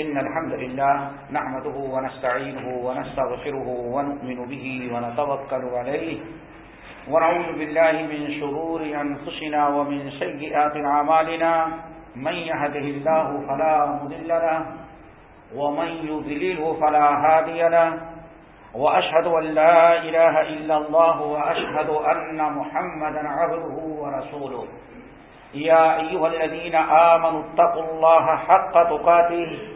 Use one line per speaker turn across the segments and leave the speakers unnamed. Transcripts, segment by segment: إن الحمد لله نعمده ونستعينه ونستغفره ونؤمن به ونتوكل عليه ونعوذ بالله من شرور أنفسنا ومن سيئات عمالنا من يهده الله فلا مذل له ومن يذلله فلا هادي له وأشهد أن لا إله إلا الله وأشهد أن محمد عبده ورسوله يا أيها الذين آمنوا اتقوا الله حق تقاتل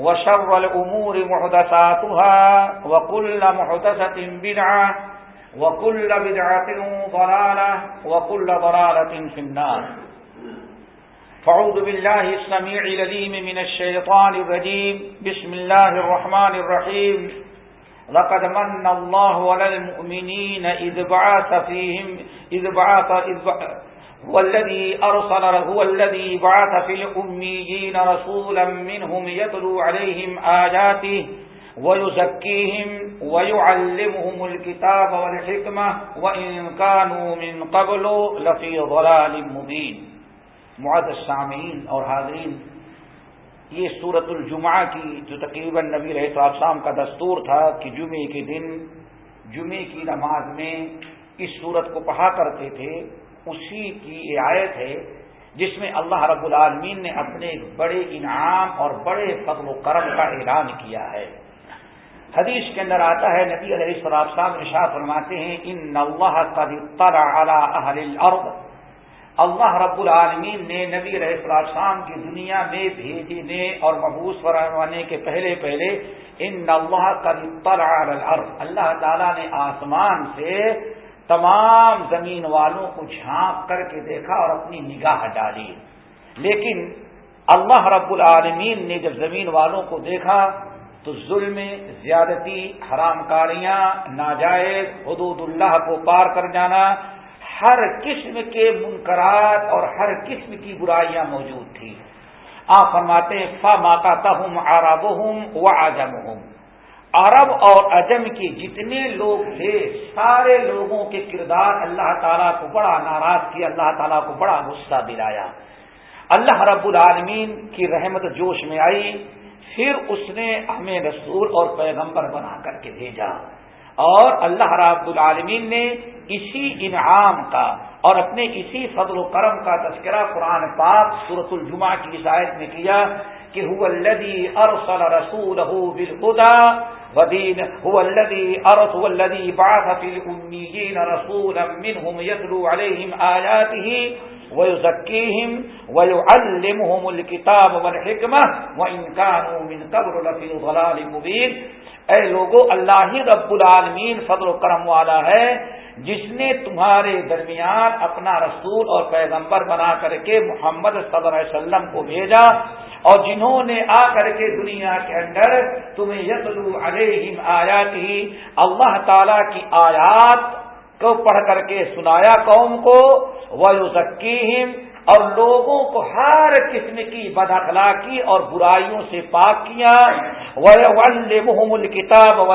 وشر الأمور محدثاتها وكل محدثة بدعة وكل بدعة ضلالة وكل ضلالة في النار فعوذ بالله السميع لذيم من الشيطان الرجيم بسم الله الرحمن الرحيم لقد من الله على المؤمنين إذ بعث فيهم إذ بعث إذ بعث هو الذي أرسل هو الذي بعث في الأميين رسولا منهم يتلو عليهم آياته ويزكيهم ويعلمهم الكتاب والحكمة وإن كانوا من قبل لفي ضلال مبين معد السامعين اور حاضرين یہ سورت الجمعہ کی جو تقریباً نبی رہ صاحب شام کا دستور تھا کہ جمعے کے دن جمعے کی نماز میں اس سورت کو پڑھا کرتے تھے اسی کی آیت ہے جس میں اللہ رب العالمین نے اپنے بڑے انعام اور بڑے فضل و کرم کا اعلان کیا ہے حدیث کے اندر آتا ہے نبی علیہ فراف صاحب نشا فرماتے ہیں ان اللہ قد اطلع على اہل الارض اللہ رب العالمین نے نبی علیہ الہ صاحب کی دنیا میں بھیجنے اور محبوس فرمانے کے پہلے پہلے ان اللہ قد اطلع على الارض اللہ تعالیٰ نے آسمان سے تمام زمین والوں کو جھانپ کر کے دیکھا اور اپنی نگاہ ڈالی لیکن اللہ رب العالمین نے جب زمین والوں کو دیکھا تو ظلم زیادتی حرام کاریاں ناجائز حدود اللہ کو پار کر جانا ہر قسم کے منکرات اور ہر قسم کی برائیاں موجود تھیں آپ فرماتے ہیں فا ماتا تہم ہوں آراب ہوں و آجم ہوں عرب اور عجم کے جتنے لوگ تھے سارے لوگوں کے کردار اللہ تعالیٰ کو بڑا ناراض کیا اللہ تعالیٰ کو بڑا غصہ دلایا اللہ رب العالمین کی رحمت جوش میں آئی پھر اس نے ہمیں رسول اور پیغمبر بنا کر کے بھیجا اور اللہ رب العالمین نے اسی انعام کا اور اپنے اسی فضل و کرم کا تذکرہ قرآن پاک صورت الجمعہ کی ہدایت میں کیا کہ هو الذي ارسل رسوله بالهدى ودين هو الذي ارسل هو الذي بعث في الاميين رسولا منهم يتلو عليهم اياته ويزكيهم ويعلمهم الكتاب والحكمه وان كانوا من قبل لفي ضلال مبين اے لوگو اللہ ہی رب العالمین فضل و کرم والا ہے جس نے تمہارے درمیان اپنا رسول اور پیغمبر بنا کر کے محمد صلی اللہ علیہ وسلم کو بھیجا اور جنہوں نے آ کر کے دنیا کے اندر تمہیں یسلو علیہم آیات ہی اللہ تعالی کی آیات کو پڑھ کر کے سنایا قوم کو وہ سکی اور لوگوں کو ہر قسم کی بد اخلاقی اور برائیوں سے پاک کیا محمول کتاب و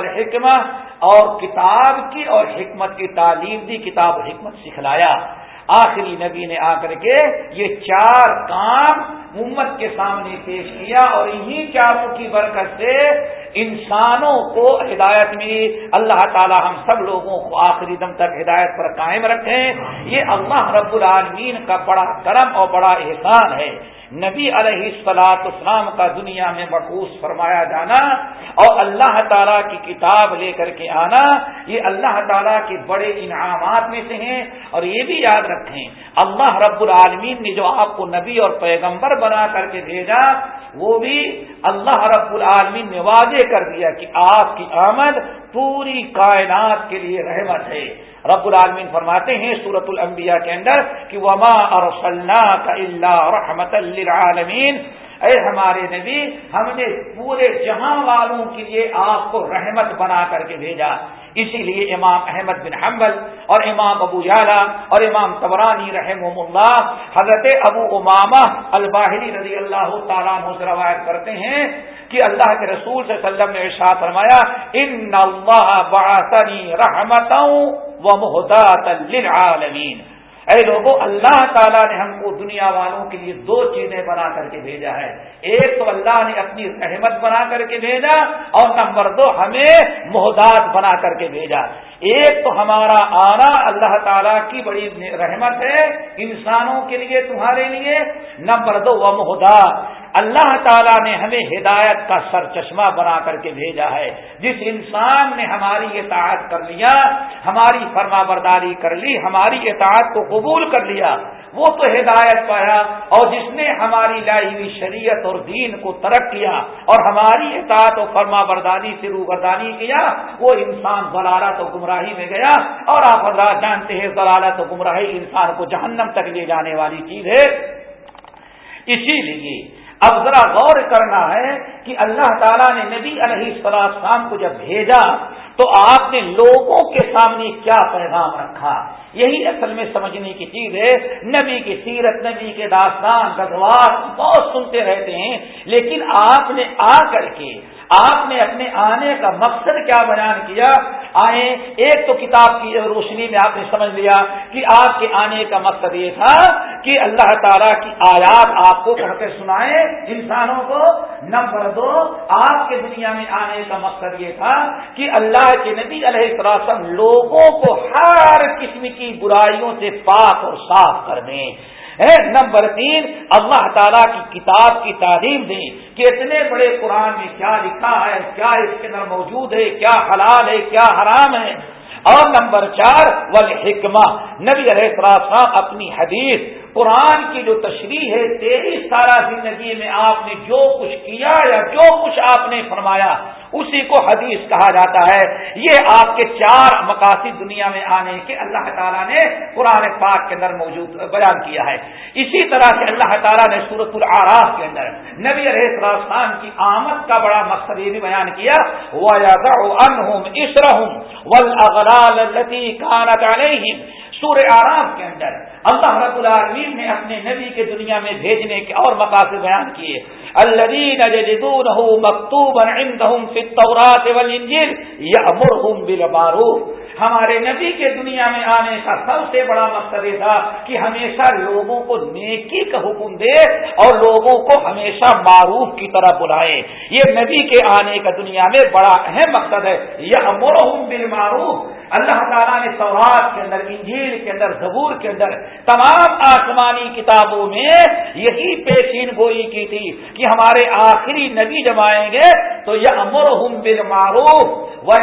اور کتاب کی اور حکمت کی تعلیم دی کتاب و حکمت سکھلایا آخری نبی نے آ کر کے یہ چار کام امت کے سامنے پیش کیا اور انہی چاروں کی برکت سے انسانوں کو ہدایت ملی اللہ تعالی ہم سب لوگوں کو آخری دم تک ہدایت پر قائم رکھیں یہ اللہ رب العالمین کا بڑا کرم اور بڑا احسان ہے نبی علیہ السلاط اسلام کا دنیا میں مقوص فرمایا جانا اور اللہ تعالیٰ کی کتاب لے کر کے آنا یہ اللہ تعالیٰ کے بڑے انعامات میں سے ہیں اور یہ بھی یاد رکھیں اللہ رب العالمین نے جو آپ کو نبی اور پیغمبر بنا کر کے بھیجا وہ بھی اللہ رب العالمین نے واضح کر دیا کہ آپ کی آمد پوری کائنات کے لیے رحمت ہے رب العالمین فرماتے ہیں سورت الانبیاء کے اندر کہ وما اور صلاح کا اللہ رحمت للعالمین اے ہمارے نبی ہم نے پورے جہاں والوں کے لیے آپ کو رحمت بنا کر کے بھیجا اسی لیے امام احمد بن حنبل اور امام ابو یالا اور امام تبرانی رحم اللہ حضرت ابو اماما الباہری رضی اللہ تعالیٰ سے روایت کرتے ہیں کہ اللہ کے رسول سے سلم نے ارشاد فرمایا ان اللہ بعثنی رحمتا و للعالمین اے لوگوں اللہ تعالیٰ نے ہم کو دنیا والوں کے لیے دو چیزیں بنا کر کے بھیجا ہے ایک تو اللہ نے اپنی رحمت بنا کر کے بھیجا اور نمبر دو ہمیں محداد بنا کر کے بھیجا ایک تو ہمارا آنا اللہ تعالیٰ کی بڑی رحمت ہے انسانوں کے لیے تمہارے لیے نمبر دو وہ محداد اللہ تعالیٰ نے ہمیں ہدایت کا سر چشمہ بنا کر کے بھیجا ہے جس انسان نے ہماری اطاعت کر لیا ہماری فرما برداری کر لی ہماری اطاعت کو قبول کر لیا وہ تو ہدایت پایا اور جس نے ہماری ہوئی شریعت اور دین کو ترک کیا اور ہماری اطاعت و فرما برداری سے روگردانی کیا وہ انسان ضلالت و گمراہی میں گیا اور آپ حضرات جانتے ہیں ضلالت و گمراہی انسان کو جہنم تک لے جانے والی چیز ہے اسی لیے اب ذرا غور کرنا ہے کہ اللہ تعالیٰ نے نبی علیہ السلام کو جب بھیجا تو آپ نے لوگوں کے سامنے کیا پیغام رکھا یہی اصل میں سمجھنے کی چیز ہے نبی کی سیرت نبی کے داستان گدواس بہت سنتے رہتے ہیں لیکن آپ نے آ کر کے آپ نے اپنے آنے کا مقصد کیا بیان کیا آئے ایک تو کتاب کی روشنی میں آپ نے سمجھ لیا کہ آپ کے آنے کا مقصد یہ تھا کہ اللہ تعالیٰ کی آیات آپ کو پڑھ کے سنائے انسانوں کو نمبر دو آپ کے دنیا میں آنے کا مقصد یہ تھا کہ اللہ کے نبی علیہ السلام لوگوں کو ہر قسم کی برائیوں سے پاک اور صاف کر دیں نمبر تین اللہ تعالیٰ کی کتاب کی تعلیم دیں کہ اتنے بڑے قرآن میں کیا لکھا ہے کیا اس کے اندر موجود ہے کیا حلال ہے کیا حرام ہے اور نمبر چار والحکمہ نبی علیہ سا اپنی حدیث قرآن کی جو تشریح ہے تیری سارا زندگی میں آپ نے جو کچھ کیا یا جو کچھ آپ نے فرمایا اسی کو حدیث کہا جاتا ہے یہ آپ کے چار مقاصد دنیا میں آنے کے اللہ تعالیٰ نے قرآن پاک کے اندر موجود بیان کیا ہے اسی طرح سے اللہ تعالیٰ نے سورت العراف کے اندر نبی علیہ السلام کی آمد کا بڑا مقصد یہ بھی بیان کیا سورہ آراف کے اندر اللہ رب العالمین نے اپنے نبی کے دنیا میں بھیجنے کے اور مقاصد بیان کیے الدین مکتوب فی التورات والانجیل یا امر ہمارے نبی کے دنیا میں آنے کا سب سے بڑا مقصد یہ تھا کہ ہمیشہ لوگوں کو نیکی کا حکم دے اور لوگوں کو ہمیشہ معروف کی طرح بلائے یہ نبی کے آنے کا دنیا میں بڑا اہم مقصد ہے یہ امر بالمعروف اللہ تعالیٰ نے سوہاد کے اندر انجیل کے اندر زبور کے اندر تمام آسمانی کتابوں میں یہی پیشین گوئی کی تھی کہ ہمارے آخری نبی جب آئیں گے تو یہ امر ہوں بل معروف وہ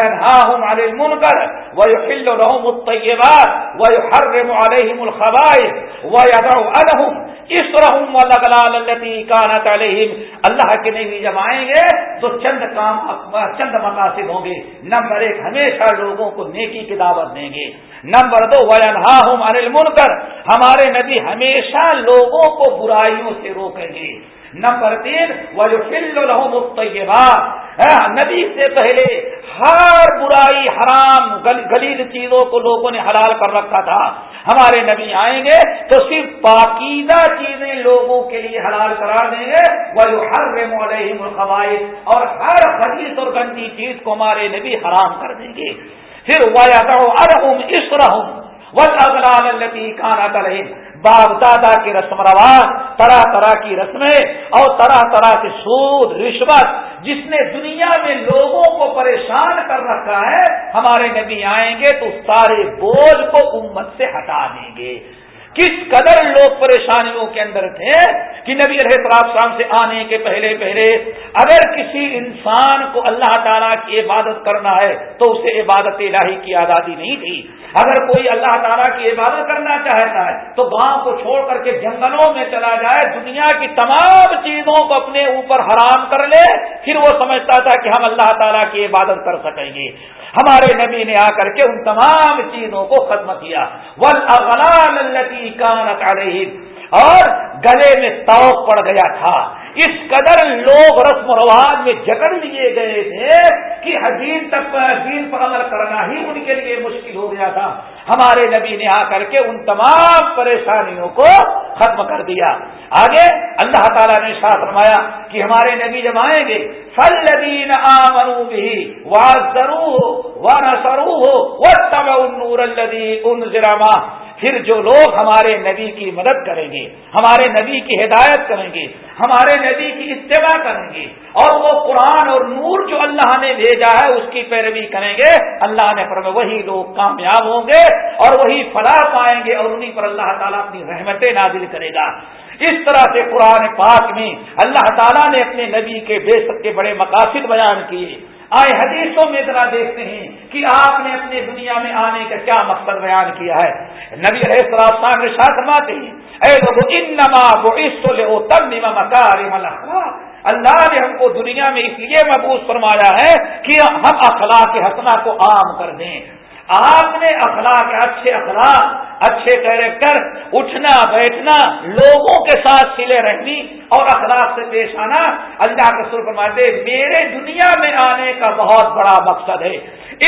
كانت عليهم اللہ کے جب آئیں گے تو چند کام چند مناسب ہوں گے نمبر ایک ہمیشہ لوگوں کو نیکی کی دعوت دیں گے نمبر دو وَيَنْهَاهُمْ عَنِ الْمُنْكَرِ کر ہمارے نبی ہمیشہ لوگوں کو برائیوں سے روکیں گے نمبر تین وہ فل الطَّيِّبَاتِ نبی سے پہلے ہر برائی حرام گلیل چیزوں کو لوگوں نے حلال کر رکھا تھا ہمارے نبی آئیں گے تو صرف پاکیزہ چیزیں لوگوں کے لیے حلال کرا دیں گے وہ ہر ریموڑے ہی اور ہر خدیث اور گندی چیز کو ہمارے نبی حرام کر دیں گے پھر وایا کہ کانا باپ دادا کے رسم رواج طرح طرح کی رسمیں اور طرح طرح کے سود رشوت جس نے دنیا میں لوگوں کو پریشان کر رکھا ہے ہمارے نبی آئیں گے تو سارے بوجھ کو امت سے ہٹا دیں گے کس قدر لوگ پریشانیوں کے اندر تھے کہ نبی علیہ طرف شام سے آنے کے پہلے پہلے اگر کسی انسان کو اللہ تعالیٰ کی عبادت کرنا ہے تو اسے عبادت الہی کی آزادی نہیں تھی اگر کوئی اللہ تعالیٰ کی عبادت کرنا چاہتا ہے تو گاؤں کو چھوڑ کر کے جنگلوں میں چلا جائے دنیا کی تمام چیزوں کو اپنے اوپر حرام کر لے پھر وہ سمجھتا تھا کہ ہم اللہ تعالیٰ کی عبادت کر سکیں گے ہمارے نبی نے آ کر کے ان تمام چیزوں کو ختم کیا ولطی کانت علیہم اور گلے میں تاؤ پڑ گیا تھا اس قدر لوگ رسم و رواج میں جکڑ لیے گئے تھے کہ حدیث تک دین پر عمل کرنا ہی ان کے لیے مشکل ہو گیا تھا ہمارے نبی نے آ کر کے ان تمام پریشانیوں کو ختم کر دیا آگے اللہ تعالیٰ نے ساتھ رمایا کہ ہمارے نبی جب آئیں گے فل نبین آمرو بھی واضرو ہو و نسرو ہو وہ تب نور الدی ان پھر جو لوگ ہمارے نبی کی مدد کریں گے ہمارے نبی کی ہدایت کریں گے ہمارے نبی کی اتباع کریں گے اور وہ قرآن اور نور جو اللہ نے بھیجا ہے اس کی پیروی کریں گے اللہ نے وہی لوگ کامیاب ہوں گے اور وہی فلاح پائیں گے اور انہیں پر اللہ تعالیٰ اپنی رحمتیں نازل کرے گا اس طرح سے قرآن پاک میں اللہ تعالیٰ نے اپنے نبی کے بے سب کے بڑے مقاصد بیان کیے آئے حدیثوں میں ذرا دیکھتے ہیں کہ آپ نے اپنے دنیا میں آنے کا کیا مقصد بیان کیا ہے نبی علیہ السلام رشاد فرماتے ہیں اے لوگو انما بعثت لأتمم مکارم الاخلاق اللہ نے ہم کو دنیا میں اس لیے محبوس فرمایا ہے کہ ہم اخلاق حسنہ کو عام کر دیں آپ نے اخلاق اچھے اخلاق اچھے کیریکٹر اٹھنا بیٹھنا لوگوں کے ساتھ سلے رہنی اور اخلاق سے پیش آنا اللہ کے سر فرماتے میرے دنیا میں آنے کا بہت بڑا مقصد ہے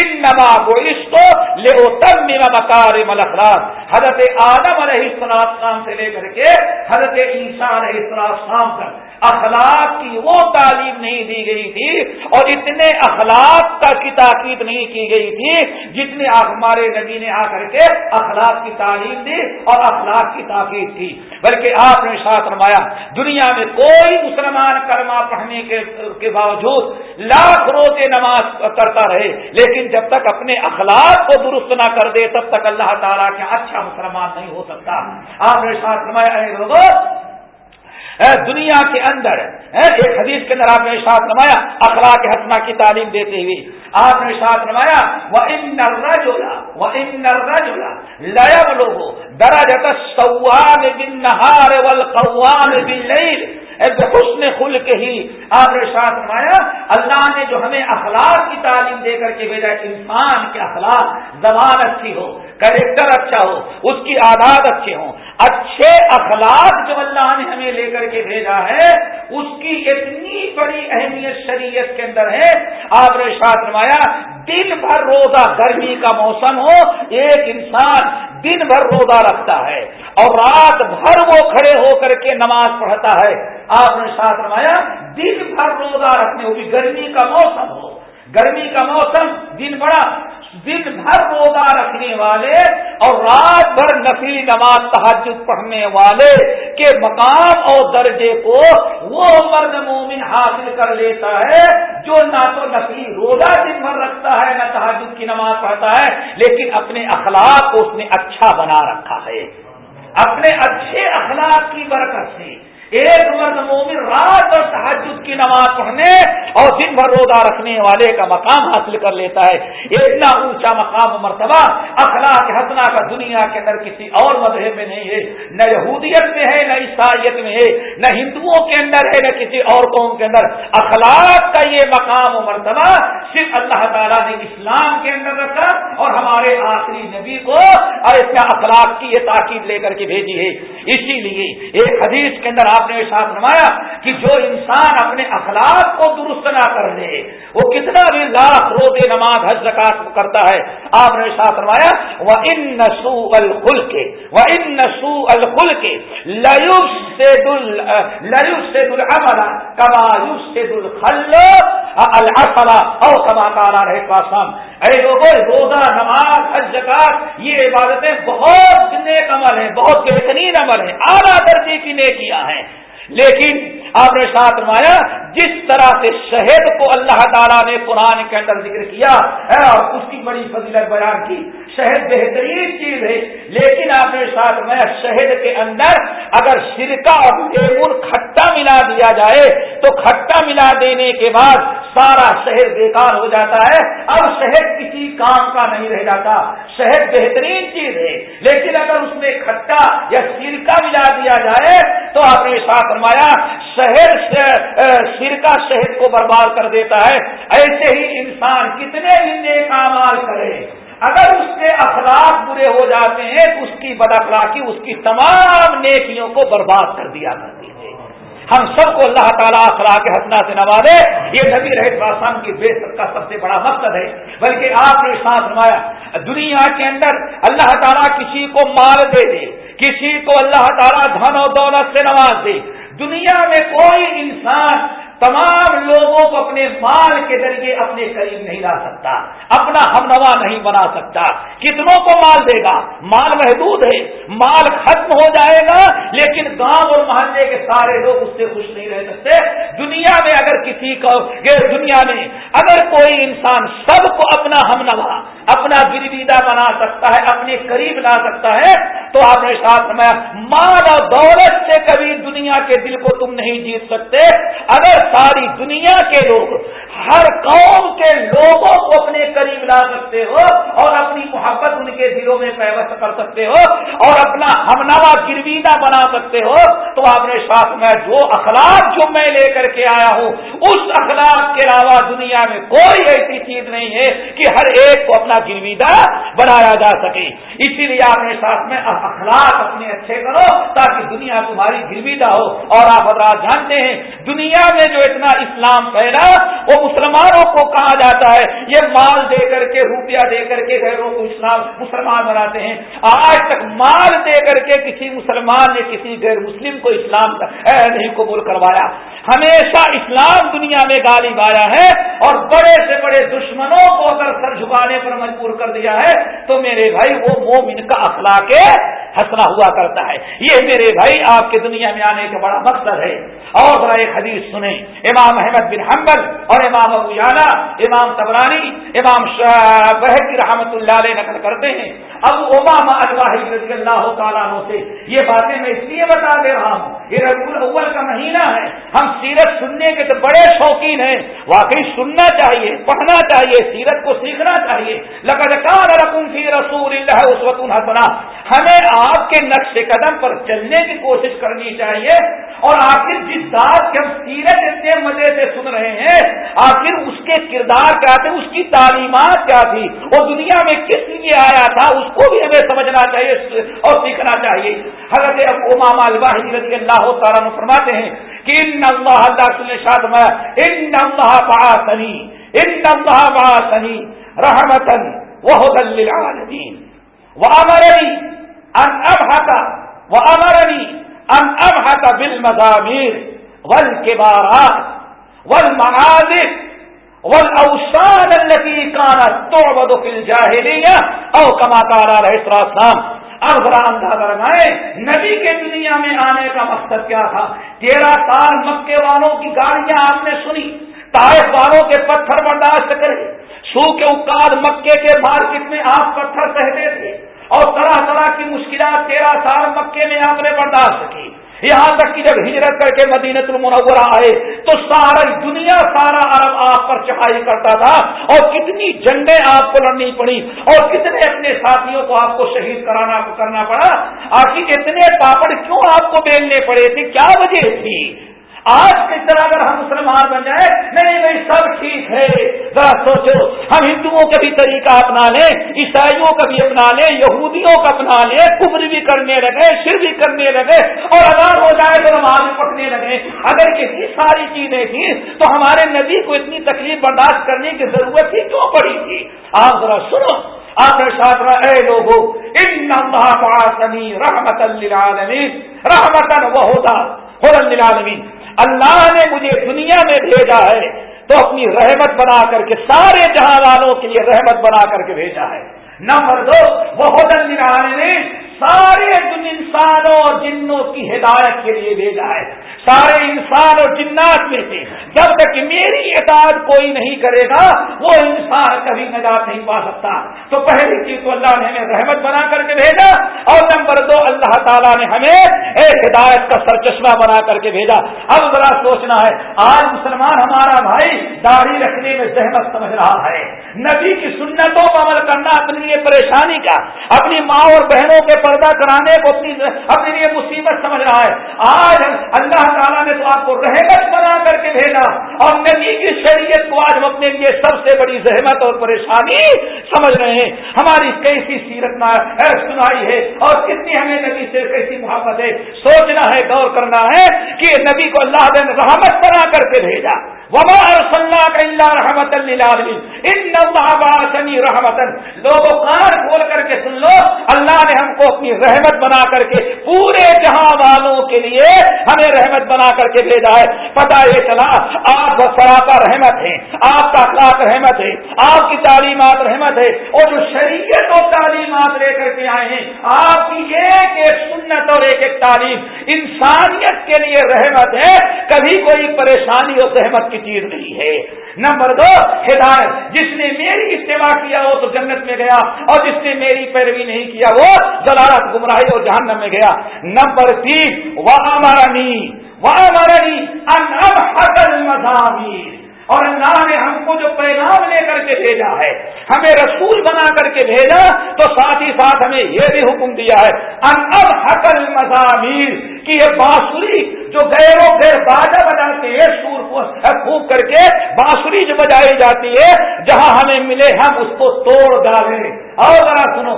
ان نبا کو اس کو لے تب میرا مکار الخراط حضرت آدم علیہ السلام سے لے کر کے حضرت عیسیٰ علیہ السلام تک اخلاق کی وہ تعلیم نہیں دی گئی تھی اور اتنے اخلاق کا کی تاکید نہیں کی گئی تھی جتنے ہمارے نبی نے آ کر کے اخلاق کی تعلیم دی اور اخلاق کی تاکید تھی بلکہ آپ نے ساتھ رمایا دنیا میں کوئی مسلمان کرما پڑھنے کے باوجود لاکھ روزے نماز کرتا رہے لیکن جب تک اپنے اخلاق کو درست نہ کر دے تب تک اللہ تعالیٰ کا اچھا مسلمان نہیں ہو سکتا آپ نے ساتھ رمایا دنیا کے اندر ایک حدیث کے اندر آپ نے ساتھ نمایا اخلاق حسنا کی تعلیم دیتے ہوئے آپ نے ساتھ نمایا وہ نرا جولا وہ نرا جولا لیا لوگوں کے ہی آپ نے ساتھ مایا اللہ نے جو ہمیں اخلاق کی تعلیم دے کر کے بھیجا انسان کے اخلاق زبان اچھی ہو کریکٹر اچھا ہو اس کی آداد اچھے ہوں اچھے اخلاق جو اللہ نے ہمیں لے کر کے بھیجا ہے اس کی اتنی بڑی اہمیت شریعت کے اندر ہے آپ نے ساتھ رمایا دن بھر روزہ گرمی کا موسم ہو ایک انسان دن بھر روزہ رکھتا ہے اور رات بھر وہ کھڑے ہو کر کے نماز پڑھتا ہے آپ نے ساتھ روایا دن بھر روزہ رکھنے ہوگی گرمی کا موسم ہو گرمی کا موسم دن بڑا دن بھر روزہ رکھنے والے اور رات بھر نفلی نماز تحجد پڑھنے والے کے مقام اور درجے کو وہ مرد مومن حاصل کر لیتا ہے جو نہ تو نفلی روزہ دن بھر رکھتا ہے نہ تحجد کی نماز پڑھتا ہے لیکن اپنے اخلاق کو اس نے اچھا بنا رکھا ہے اپنے اچھے اخلاق کی برکت سے ایک مرد مومن رات اور تحجد کی نماز پڑھنے اور دن بھر روزہ رکھنے والے کا مقام حاصل کر لیتا ہے اتنا اونچا مقام و مرتبہ اخلاق ہسنا کا دنیا کے اندر کسی اور مذہب میں نہیں ہے نہ یہودیت میں ہے نہ عیسائیت میں ہے نہ ہندوؤں کے اندر ہے نہ کسی اور قوم کے اندر اخلاق کا یہ مقام و مرتبہ صرف اللہ تعالیٰ نے اسلام کے اندر رکھا اور ہمارے آخری نبی کو اور ارتھیا اخلاق کی یہ تاکید لے کر کے بھیجی ہے اسی لیے ایک حدیث کے اندر آپ آپ نے احساس نمایا کہ جو انسان اپنے اخلاق کو درست نہ کر لے وہ کتنا بھی لاکھ روزے نماز حج زکات کرتا ہے آپ نے احساس نمایا وہ ان نسو الخل کے وہ ان نسو الخل کے لوس سے دل لوس سے دل امرا کمایوس سے دل خلو الفلا اور کما کارا رہے پاسم اے لوگوں روزہ نماز حج زکات یہ عبادتیں بہت نیک عمل ہیں بہت بہترین عمل ہیں اعلیٰ درجے کی نیکیاں ہیں لیکن آپ نے ساتھ روایا جس طرح سے شہد کو اللہ تعالیٰ نے قرآن کے اندر ذکر کیا اور اس کی بڑی فضیلت بیان کی شہد بہترین چیز ہے لیکن آپ نے ساتھ میں شہد کے اندر اگر سرکہ سرکا کھٹا ملا دیا جائے تو کھٹا ملا دینے کے بعد سارا شہر بیکار ہو جاتا ہے اب شہد کسی کام کا نہیں رہ جاتا شہد بہترین چیز ہے لیکن اگر اس میں کھٹا یا سرکہ ملا دیا جائے تو آپ نے ساتھ فرمایا شہر سرکہ شہد کو برباد کر دیتا ہے ایسے ہی انسان کتنے بھی نیکام کرے اگر اس کے اخلاق برے ہو جاتے ہیں تو اس کی بد اخلاقی اس کی تمام نیکیوں کو برباد کر دیا کرتی ہے ہم سب کو اللہ تعالیٰ خلا کے حسنا سے نوازے یہ نبی رہے بے سب کا سب سے بڑا مقصد ہے بلکہ آپ نے ساتھ نمایا دنیا کے اندر اللہ تعالیٰ کسی کو مال دے دے کسی کو اللہ تعالیٰ دھن و دولت سے نواز دے دنیا میں کوئی انسان تمام لوگوں کو اپنے مال کے ذریعے اپنے قریب نہیں لا سکتا اپنا ہم نوا نہیں بنا سکتا کتنوں کو مال دے گا مال محدود ہے مال ختم ہو جائے گا لیکن گاؤں اور محلے کے سارے لوگ اس سے خوش نہیں رہ سکتے دنیا میں کسی کو دنیا میں اگر کوئی انسان سب کو اپنا ہم نوا اپنا گرویدا بنا سکتا ہے اپنے قریب لا سکتا ہے تو آپ نے ساتھ میں مال اور دولت سے کبھی دنیا کے دل کو تم نہیں جیت سکتے اگر ساری دنیا کے لوگ ہر قوم کے لوگوں کو اپنے قریب لا سکتے ہو اور اپنی محبت ان کے دلوں میں پیوست کر سکتے ہو اور اپنا ہم نوا گرویدا بنا سکتے ہو تو آپ نے ساتھ میں جو اخلاق جو میں لے کر کے آیا ہوں اس اخلاق کے علاوہ دنیا میں کوئی ایسی چیز نہیں ہے کہ ہر ایک کو اپنا گرویدہ بنایا جا سکے اسی لیے آپ نے ساتھ میں اخلاق اپنے اچھے کرو تاکہ دنیا تمہاری گرویدا ہو اور آپ حضرات جانتے ہیں دنیا میں جو اتنا اسلام پھیلا وہ مسلمانوں کو کہا جاتا ہے یہ مال دے کر کے روپیہ دے کر کے کو اسلام مسلمان بناتے ہیں آج تک مال دے کر کے کسی مسلمان نے کسی غیر مسلم کو اسلام نہیں قبول کروایا ہمیشہ اسلام دنیا میں گالی آیا ہے اور بڑے سے بڑے دشمنوں کو اگر سر جھکانے پر مجبور کر دیا ہے تو میرے بھائی وہ مومن کا اخلاق ہنسنا ہوا کرتا ہے یہ میرے بھائی آپ کی دنیا میں آنے کا بڑا مقصد ہے اور ایک حدیث سنیں امام احمد بن اور امام امام تبرانی امام رحمت اللہ علیہ نقل کرتے ہیں اب امام تعالیٰ سے یہ باتیں میں اس لیے بتا دے رہا ہوں یہ رسول الاول کا مہینہ ہے ہم سیرت سننے کے تو بڑے شوقین ہیں واقعی سننا چاہیے پڑھنا چاہیے سیرت کو سیکھنا چاہیے رقم فی رسول اللہ اس وقت
ہمیں آپ
کے نقش قدم پر چلنے کی کوشش کرنی چاہیے اور آخر جس ذات کے ہم سیرت اتنے مزے سے سن رہے ہیں آخر اس کے کردار کیا تھے اس کی تعلیمات کیا تھی وہ دنیا میں کس لیے آیا تھا اس کو بھی ہمیں سمجھنا چاہیے اور سیکھنا چاہیے حضرت اب امام الباحی رضی اللہ تعالیٰ فرماتے ہیں کہ ان ان ان اللہ شاد رحمتن وہ ان اب ہاتا وہ ان اب ہاتا بل کے بارات ول ون ول اوسان التی کانا تو توڑاہ او کما کماتارا رہا سام اندازہ لگائے نبی کے دنیا میں آنے کا مقصد کیا تھا تیرہ سال مکے والوں کی گالیاں آپ نے سنی تائف والوں کے پتھر برداشت کرے سو کے اکاد مکے کے مارکیٹ میں آپ پتھر سہتے تھے اور طرح طرح کی مشکلات تیرہ سال مکے میں آپ نے برداشت کی یہاں تک کہ جب ہجرت کر کے مدینت المنورہ منورہ آئے تو ساری دنیا سارا عرب آپ پر چڑھائی کرتا تھا اور کتنی جنگیں آپ کو لڑنی پڑی اور کتنے اپنے ساتھیوں کو آپ کو شہید کرانا کرنا پڑا آخر اتنے پاپڑ کیوں آپ کو بیلنے پڑے تھے کیا وجہ تھی آج کی طرح اگر ہم مسلمان بن جائیں نہیں نہیں سب ٹھیک ہے ذرا سوچو ہم ہندوؤں کا بھی طریقہ اپنا لیں عیسائیوں کا بھی اپنا لیں یہودیوں کا اپنا لیں کبر بھی کرنے لگے شر بھی کرنے لگے اور اگر ہو جائے تو آگے پکنے لگے اگر یہی ساری چیزیں تھیں تو ہمارے نبی کو اتنی تکلیف برداشت کرنے کی ضرورت ہی کیوں پڑی تھی آپ ذرا سنو آپ اگر اے لوگ ان رحمت اللہ رحمت وہ ہوتا ہو اللہ نے مجھے دنیا میں بھیجا ہے تو اپنی رحمت بنا کر کے سارے جہاں والوں کے لیے رحمت بنا کر کے بھیجا ہے نمبر دو بہوانے سارے انسانوں اور جنوں کی ہدایت کے لیے بھیجا ہے سارے انسان اور جنات میں سے جب تک میری اطاعت کوئی نہیں کرے گا وہ انسان کبھی نجات نہیں پا سکتا تو پہلی چیز تو اللہ نے ہمیں رحمت بنا کر کے بھیجا اور نمبر دو اللہ تعالیٰ نے ہمیں ایک ہدایت کا سرچشمہ بنا کر کے بھیجا اب ذرا سوچنا ہے آج مسلمان ہمارا بھائی داڑھی رکھنے میں سہمت سمجھ رہا ہے نبی کی سنتوں پر عمل کرنا اپنی لیے پریشانی کا اپنی ماں اور بہنوں کے پردہ کرانے کو اپنی اپنے لیے مصیبت سمجھ رہا ہے آج اللہ تعالیٰ نے تو آپ کو رحمت بنا کر کے بھیجا اور نبی کی شریعت کو آج ہم اپنے لیے سب سے بڑی زحمت اور پریشانی سمجھ رہے ہیں ہماری کیسی سیرت سنائی ہے اور کتنی ہمیں نبی سے کیسی محبت ہے سوچنا ہے غور کرنا ہے کہ نبی کو اللہ نے رحمت بنا کر کے بھیجا وما وباسلاحمت ان نو ماب رحمت لوگوں پر کھول کر کے سن لو اللہ نے ہم کو اپنی رحمت بنا کر کے پورے جہاں والوں کے لیے ہمیں رحمت بنا کر کے بھیجا ہے پتا یہ چلا آپ سراپا رحمت ہے آپ کا اخلاق رحمت ہے آپ کی تعلیمات رحمت ہے اور جو شریعت اور تعلیمات لے کر کے آئے ہیں آپ کی ایک ایک سنت اور ایک ایک تعلیم انسانیت کے لیے رحمت ہے کبھی کوئی پریشانی اور رحمت کی نہیں ہے نمبر دو ہدایت جس نے میری استعمال کیا وہ تو جنت میں گیا اور جس نے میری پیروی نہیں کیا وہ زلارت گمراہی اور جہنم میں گیا نمبر تین وہ ہمارا نی وہ ہمارا نی ان مضامین اور اللہ نے ہم کو جو پیغام لے کر کے بھیجا ہے ہمیں رسول بنا کر کے بھیجا تو ساتھ ہی ساتھ ہمیں یہ بھی حکم دیا ہے ان اب حقل مضامین کہ یہ بانسری جو غیر باجا بناتی ہے سور کو کے بانسری جو بجائی جاتی ہے جہاں ہمیں ملے ہم اس کو توڑ ڈالیں اور ذرا سنو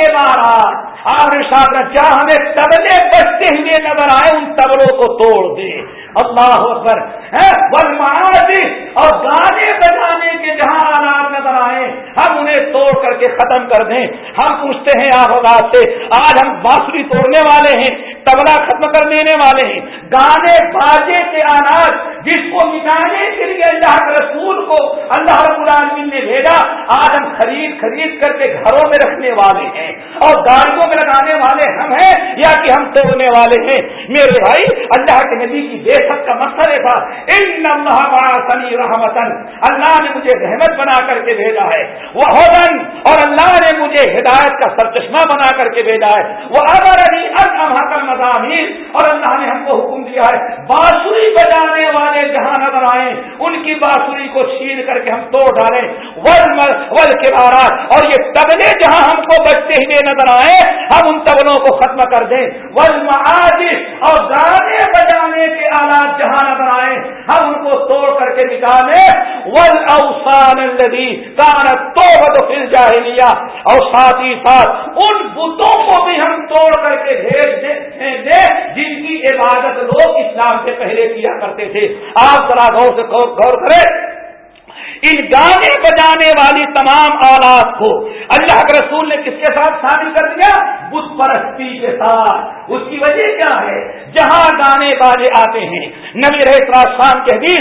کے و جہاں ہمیں تبلے بچتے ہوئے نظر آئے ان تبلوں کو توڑ دیں اللہ اور مہارتی اور گانے بجانے کے جہاں نظر آئے ہم انہیں توڑ کر کے ختم کر دیں ہم پوچھتے ہیں آپ سے آج ہم بانسری توڑنے والے ہیں تبلا ختم کر دینے والے ہیں گانے بازے کے آناج جس کو مٹانے کے لیے اللہ کے رسول کو اللہ رب العالمین نے بھیجا آج ہم خرید خرید کر کے گھروں میں رکھنے والے ہیں اور گاڑیوں میں لگانے والے ہم ہیں یا کہ ہم توڑنے والے ہیں میرے بھائی اللہ کے نبی کی بے سب کا مقصد تھا اللہ سنی رحمتن اللہ نے مجھے رحمت بنا کر کے بھیجا ہے وہ ہودن اور اللہ نے مجھے ہدایت کا سرچشمہ بنا کر کے بھیجا ہے وہ ابر علی ارما کا مضامین اور اللہ نے ہم کو حکم دیا ہے بانسری بجانے والے جہاں نظر آئے ان کی بانسری کو چھین کر کے ہم توڑ ڈالیں ورمر ول کنارا اور یہ تبلے جہاں ہم کو بچتے ہوئے نظر آئے ہم ان تبلوں کو ختم کر دیں ورم اور گانے بجانے کے آلات کائنات جہاں نظر آئے ہم ان کو توڑ کر کے نکالے ول اوسان لگی کان تو بد پھر جاہے لیا اور ساتھ ہی ساتھ ان بتوں کو بھی ہم توڑ کر کے بھیج دے دے جن کی عبادت لوگ اسلام سے پہلے کیا کرتے تھے آپ ذرا غور سے غور کرے ان گانے بجانے والی تمام آلات کو اللہ کے رسول نے کس کے ساتھ شامل کر دیا بت پرستی کے ساتھ اس کی وجہ کیا ہے جہاں گانے والے آتے ہیں نبی کے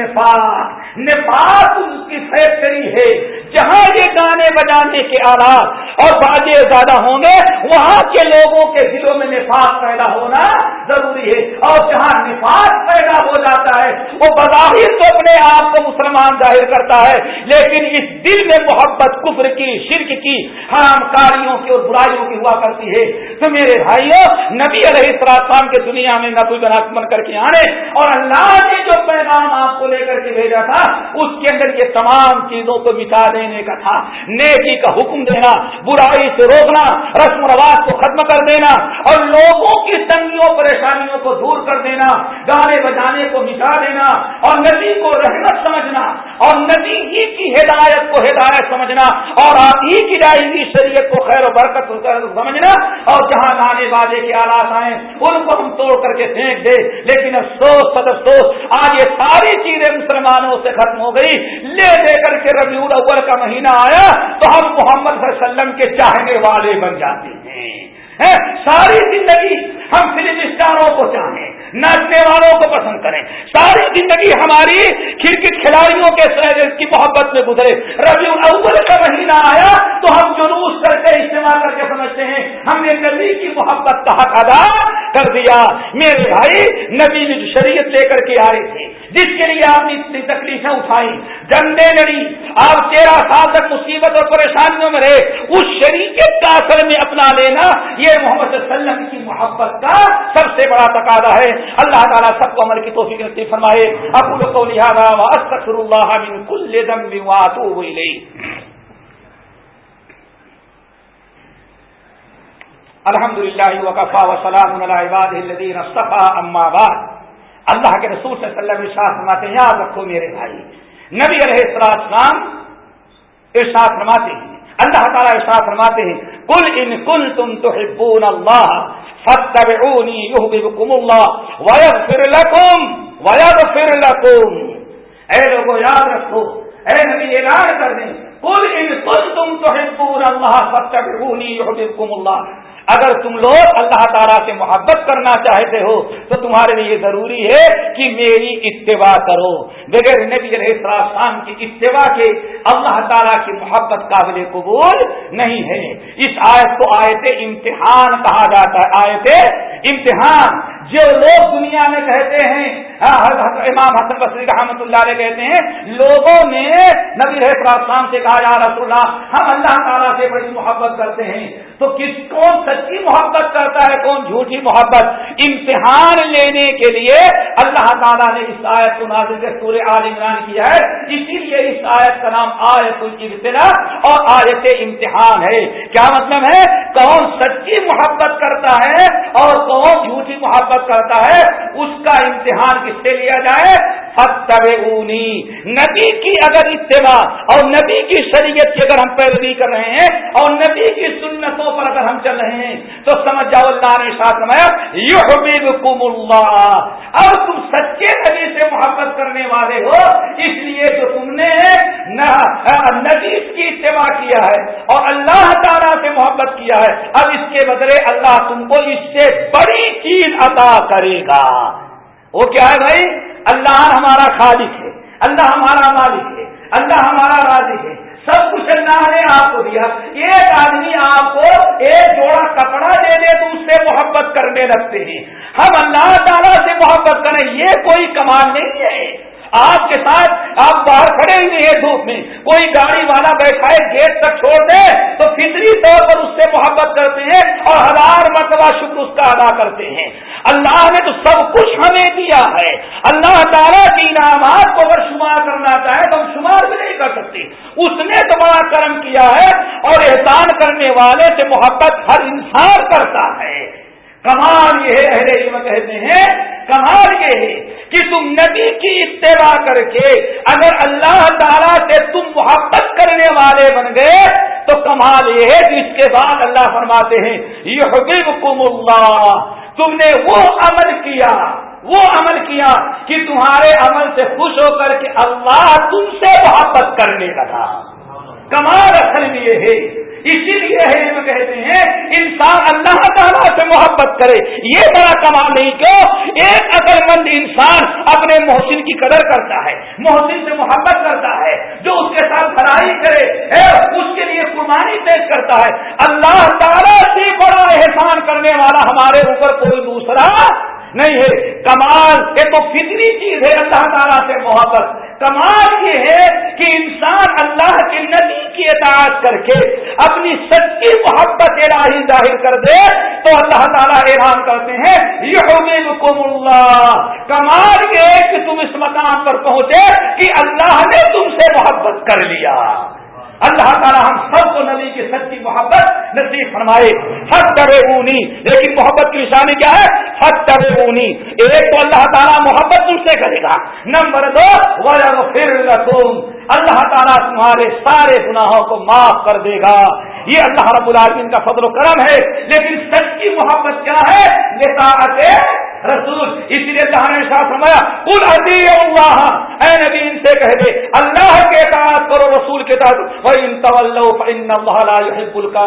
نفاق نفاق اس کی فیکٹری ہے جہاں یہ گانے بجانے کے آلات اور بازے زیادہ ہوں گے وہاں کے لوگوں کے دلوں میں نفاق پیدا ہونا ضروری ہے اور جہاں نفاق وہ بظاہر تو اپنے آپ کو مسلمان ظاہر کرتا ہے لیکن اس دل میں محبت کفر کی شرک کی حرام کاریوں کی اور برائیوں کی ہوا کرتی ہے تو میرے بھائیوں نبی علیہ السلام کے دنیا میں نقل بناس آسمن کر کے آنے اور اللہ نے جو پیغام آپ کو لے کر کے بھیجا تھا اس کے اندر یہ تمام چیزوں کو مٹا دینے کا تھا نیکی کا حکم دینا برائی سے روکنا رسم و رواج کو ختم کر دینا اور لوگوں کی تنگیوں پریشانیوں کو دور کر دینا گانے بجانے کو مٹا دینا اور نبی کو رحمت سمجھنا اور نبی ہی کی ہدایت کو ہدایت سمجھنا اور آپ ہی کی شریعت کو خیر و برکت سمجھنا اور جہاں نانے بازے کے آلات آئیں ان کو ہم توڑ کر کے پھینک دیں لیکن افسوس سد افسوس آج یہ ساری چیزیں مسلمانوں سے ختم ہو گئی لے لے کر کے ربیع اکبر کا مہینہ آیا تو ہم محمد صلی اللہ علیہ وسلم کے چاہنے والے بن جاتے ہیں ساری زندگی ہم اسٹاروں کو چاہیں ناچنے والوں کو پسند کریں ساری زندگی ہماری کرکٹ کھلاڑیوں کے کی محبت میں گزرے ربیع اول کا مہینہ آیا تو ہم جلوس کر کے استعمال کر کے سمجھتے ہیں ہم نے نبی کی محبت کا حق ادا کر دیا میرے بھائی نبی نے جو شریعت لے کر کے آئے تھے جس کے لیے آپ نے اتنی تکلیفیں اٹھائی جنڈے لڑی آپ تیرہ سال تک مصیبت اور پریشانیوں میں رہے اس شریعت کا اثر میں اپنا لینا یہ محمد صلی اللہ علیہ وسلم کی محبت کا سب سے بڑا تقاضا ہے اللہ تعالیٰ سب کو عمل کی توفیق نصیب فرمائے اب کو لہٰذا واستغفر الله من كل ذنب واتوب اليه الحمد للہ وقفا وسلام عباد الدین اصطفیٰ اما بعد اللہ کے رسول صلی اللہ علیہ وسلم ارشاد فرماتے ہیں یاد رکھو میرے بھائی نبی علیہ السلام ارشاد فرماتے ہیں اللہ تعالیٰ ارشاد فرماتے ہیں کل ان کل تم تو ہبون اللہ فتح اللہ اللہ ویغفر لکم ویغفر لکم اے لوگوں یاد رکھو اے نبی اعلان کر دیں کوئی تم تو ہے اللہ اگر تم لوگ اللہ تعالیٰ سے محبت کرنا چاہتے ہو تو تمہارے لیے ضروری ہے کہ میری کرو بغیر نبی علیہ السلام کی اتباع کے اللہ تعالیٰ کی محبت قابل قبول نہیں ہے اس آیت کو آیت امتحان کہا جاتا ہے آیت امتحان جو لوگ دنیا میں کہتے ہیں ہاں، امام حسن بصری رحمت اللہ علیہ کہتے ہیں لوگوں نے نبی کہا جا رہا رحمت اللہ ہم اللہ تعالیٰ سے بڑی محبت کرتے ہیں تو کس کون سچی محبت کرتا ہے کون جھوٹی محبت امتحان لینے کے لیے اللہ تعالیٰ نے اس آیت کو نازل کے سورے عال عمران کیا ہے اسی لیے اس آیت کا نام آیت البتلا اور آیت امتحان ہے کیا مطلب ہے کون سچی محبت کرتا ہے اور کون جھوٹی محبت کرتا ہے اس کا امتحان کس سے لیا جائے فتب نبی کی اگر اتباع اور نبی کی شریک شریعت کی اگر ہم پیروی کر رہے ہیں اور نبی کی سنتوں پر اگر ہم چل رہے ہیں تو سمجھ جاؤ اللہ نے ساتھ اللہ اور تم سچے نبی سے محبت کرنے والے ہو اس لیے تو تم نے نبی کی اتباع کیا ہے اور اللہ تعالیٰ سے محبت کیا ہے اب اس کے بدلے اللہ تم کو اس سے بڑی چیز عطا کرے گا وہ کیا ہے بھائی اللہ ہمارا خالق ہے اللہ ہمارا مالک ہے اللہ ہمارا راضی ہے سب کچھ اللہ نے آپ کو دیا ایک آدمی آپ کو ایک جوڑا کپڑا دے دے تو اس سے محبت کرنے لگتے ہیں ہم اللہ تعالیٰ سے محبت کریں یہ کوئی کمال نہیں ہے آپ کے ساتھ آپ باہر کھڑے ہی نہیں ہے دھوپ میں کوئی گاڑی والا بیٹھائے گیٹ تک چھوڑ دے تو فطری طور پر اس سے محبت کرتے ہیں اور ہزار مرتبہ شکر اس کا ادا کرتے ہیں اللہ نے تو سب کچھ ہمیں دیا ہے اللہ تعالیٰ کی انعامات کو اگر شمار کرنا چاہے تو ہم شمار بھی نہیں کر سکتے اس نے تو بڑا کرم کیا ہے اور احسان کرنے والے سے محبت ہر انسان کرتا ہے کمال یہ ہے کہتے ہیں کمال یہ ہے کہ تم نبی کی اتباع کر کے اگر اللہ تعالی سے تم محبت کرنے والے بن گئے تو کمال یہ ہے کہ اس کے بعد اللہ فرماتے ہیں یہ بھی اللہ تم نے وہ عمل کیا وہ عمل کیا کہ تمہارے عمل سے خوش ہو کر کے اللہ تم سے محبت کرنے لگا کمال اصل یہ ہے اسی لیے کہتے ہیں انسان اللہ تعالیٰ سے محبت کرے یہ بڑا کمال نہیں کیوں ایک عقل مند انسان اپنے محسن کی قدر کرتا ہے محسن سے محبت کرتا ہے جو اس کے ساتھ بھلائی کرے اس کے لیے قربانی پیش کرتا ہے اللہ تعالیٰ سے بڑا احسان کرنے والا ہمارے اوپر کوئی دوسرا نہیں ہے کمال یہ تو فطری چیز ہے اللہ تعالیٰ سے محبت کمال یہ ہے کہ انسان اللہ کے نبی کی اطاعت کر کے اپنی سچی محبت الہی ظاہر کر دے تو اللہ تعالیٰ اعلان کرتے ہیں یہ اللہ کمال ہے کہ تم اس مقام پر پہنچے کہ اللہ نے تم سے محبت کر لیا اللہ تعالیٰ ہم سب کو نبی کی سچی محبت نصیب فرمائے حق اونی لیکن محبت کی نشانی کیا ہے حق اونی ایک تو اللہ تعالیٰ محبت تم سے کرے گا نمبر دو وغیر پھر اللہ تعالیٰ تمہارے سارے گناہوں کو معاف کر دے گا یہ اللہ رب العالمین کا فضل و کرم ہے لیکن سچی محبت کیا ہے رسول اس لیے تو ہمیں شاہ سمایا ان ادی اللہ اے نبی ان سے کہہ دے اللہ کے تعداد کرو رسول کے تعداد اور ان طول فن اللہ کا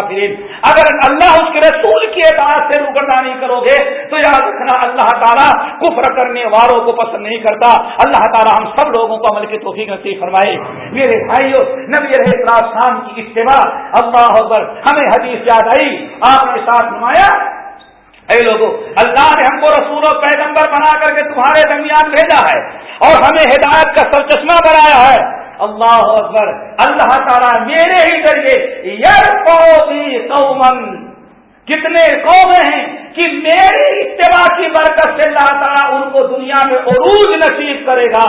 اگر اللہ اس کے رسول کی اعتبار سے رکنا نہیں کرو گے تو یاد رکھنا اللہ تعالیٰ کفر کرنے والوں کو پسند نہیں کرتا اللہ تعالیٰ ہم سب لوگوں کو عمل کی توفیق نصیب فرمائے میرے بھائیوں نبی رہے شام کی اجتماع اللہ اکبر ہمیں حدیث یاد آئی آپ کے ساتھ نمایا اے لوگوں اللہ نے ہم کو رسول و پیغمبر بنا کر کے تمہارے درمیان بھیجا ہے اور ہمیں ہدایت کا سر چشمہ بنایا ہے اللہ اکبر اللہ تعالیٰ میرے ہی ذریعے یار قومن کتنے قومیں ہیں کہ میری اتباع کی برکت سے اللہ تعالیٰ ان کو دنیا میں عروج نصیب کرے گا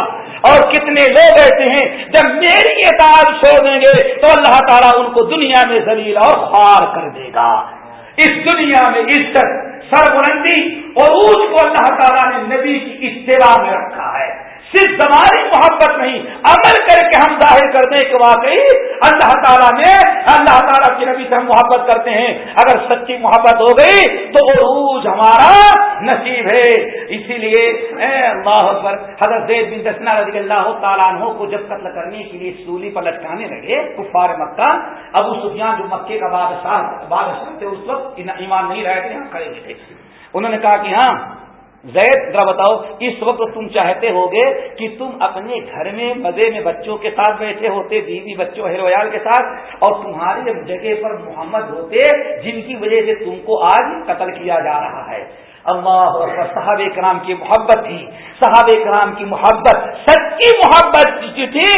اور کتنے لوگ ایسے ہیں جب میری اعتبار چھوڑ دیں گے تو اللہ تعالیٰ ان کو دنیا میں ذلیل اور خوار کر دے گا اس دنیا میں عزت سر بلندی اور اس کو اللہ تعالیٰ نے نبی کی اجتوا میں رکھا ہے صرف محبت نہیں عمل کر کے ہم ظاہر کر دیں کہ واقعی اللہ تعالیٰ نے اللہ تعالیٰ کی نبی سے ہم محبت کرتے ہیں اگر سچی محبت ہو گئی تو عروج ہمارا نصیب ہے اسی لیے اللہ حضرت بن دسنا رضی اللہ تعالیٰ عنہ کو جب قتل کرنے کے لیے سولی پر لٹکانے لگے کفار مکہ ابو سفیان جو مکے کا بادشاہ بادشاہ تھے اس وقت ایمان نہیں رہے تھے کھڑے تھے انہوں نے کہا کہ ہاں زید ذرا بتاؤ اس وقت تم چاہتے ہو گے کہ تم اپنے گھر میں مزے میں بچوں کے ساتھ بیٹھے ہوتے بیوی بچوں کے ساتھ اور تمہاری جگہ پر محمد ہوتے جن کی وجہ سے تم کو آج قتل کیا جا رہا ہے اللہ صحاب کرام کی محبت تھی صحاب کرام کی محبت سچی محبت تھی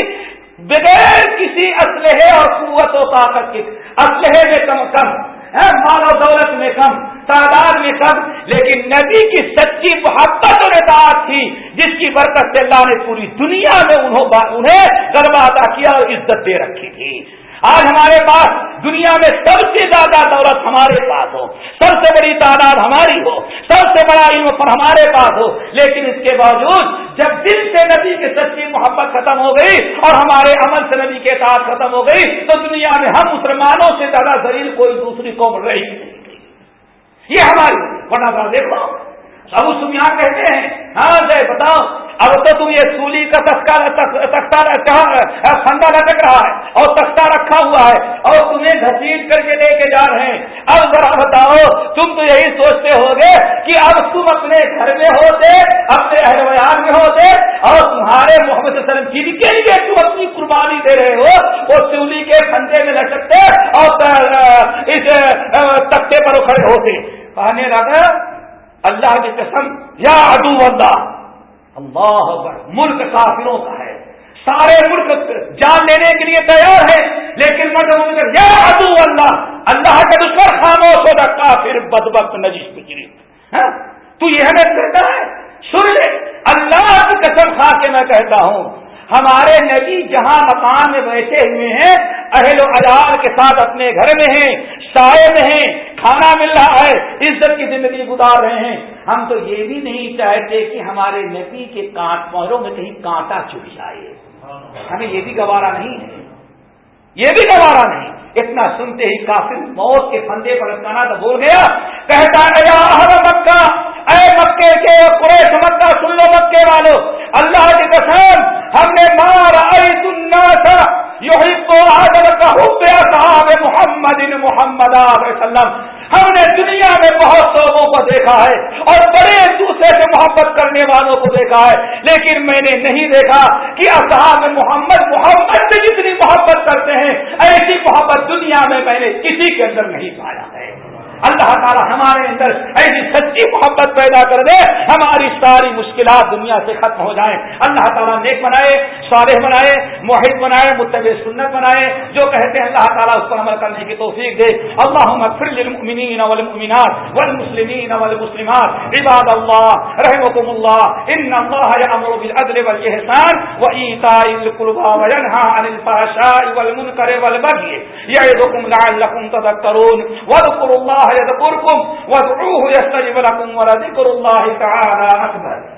بغیر کسی اسلحے اور قوت و طاقت کے اسلحے میں کم کم ہاں، و دولت میں کم تعداد میں سب لیکن نبی کی سچی محبت اور اعتبار تھی جس کی برکت سے اللہ نے پوری دنیا میں انہیں گرما ادا کیا اور عزت دے رکھی تھی آج ہمارے پاس دنیا میں سب سے زیادہ دولت ہمارے پاس ہو سب سے بڑی تعداد ہماری ہو سب سے بڑا علم پر ہمارے پاس ہو لیکن اس کے باوجود جب دل سے نبی کی سچی محبت ختم ہو گئی اور ہمارے عمل سے نبی کے ساتھ ختم ہو گئی تو دنیا میں ہم مسلمانوں سے زیادہ ذریع کوئی دوسری قوم رہی نہیں یہ ہماری بنا تھا اب اس تم یہاں کہتے ہیں ہاں جی، بتاؤ اب تو تم یہ سولی کا تختہ لٹک رہا ہے اور تختہ رکھا ہوا ہے اور تمہیں گھسیٹ کر کے لے کے جا رہے ہیں اب ذرا بتاؤ تم تو یہی سوچتے ہو گے کہ اب تم اپنے گھر میں ہوتے اپنے اہل ویان میں ہوتے اور تمہارے محمد جن کے لیے تم اپنی قربانی دے رہے ہو وہ سولی کے پھندے میں لٹکتے اور اس تختے پر کھڑے ہوتے لگا اللہ کی قسم یا ادو اللہ ملک کافروں کا ہے سارے ملک جان لینے کے لیے تیار ہے لیکن مرد یا ادو اللہ اللہ کا دشمن خاموش ہو رکھا پھر بد وقت نجیش گزری ہاں؟ تو یہ ہمیں کہتا ہے سن لے اللہ کی قسم کھا کے میں کہتا ہوں ہمارے نبی جہاں مکان میں بیٹھے ہوئے ہیں اہل و عیال کے ساتھ اپنے گھر میں ہیں سائے میں ہیں کھانا مل رہا ہے عزت کی زندگی گزار رہے ہیں ہم تو یہ بھی نہیں چاہتے کہ ہمارے نبی کے کانٹ پہروں میں کہیں کانٹا چک جائے ہمیں یہ بھی گوارا نہیں ہے یہ بھی گوارا نہیں اتنا سنتے ہی کافی موت کے پندے پر اتنا تو بول گیا کہتا گیا ہر مکہ اے مکے کے قریش مکہ سن لو مکے والو اللہ کے قسم ہم نے مارا کا حکم صاحب محمد محمد علیہ وسلم ہم نے دنیا میں بہت لوگوں کو دیکھا ہے اور بڑے دوسرے سے محبت کرنے والوں کو دیکھا ہے لیکن میں نے نہیں دیکھا کہ اصحاب محمد محمد سے جتنی محبت کرتے ہیں ایسی محبت دنیا میں میں نے کسی کے اندر نہیں پایا ہے اللہ تعالی ہمارے اندر ایسی سچی محبت پیدا کر دے ہماری ساری مشکلات دنیا سے ختم ہو جائیں اللہ تعالیٰ نیک بنائے صالح بنائے موحد بنائے متب سنت بنائے جو کہتے ہیں اللہ تعالیٰ اس پر عمل کرنے کی توفیق دے اللہ للمؤمنین والمؤمنات والمسلمین والمسلمات عباد اللہ رحمكم اللہ ان اللہ یامر بالعدل والاحسان وایتاء القربى وینها عن الفحشاء والمنکر والبغي يعظكم لعلكم تذكرون واذكروا الله وادعوه روحیش جیون کور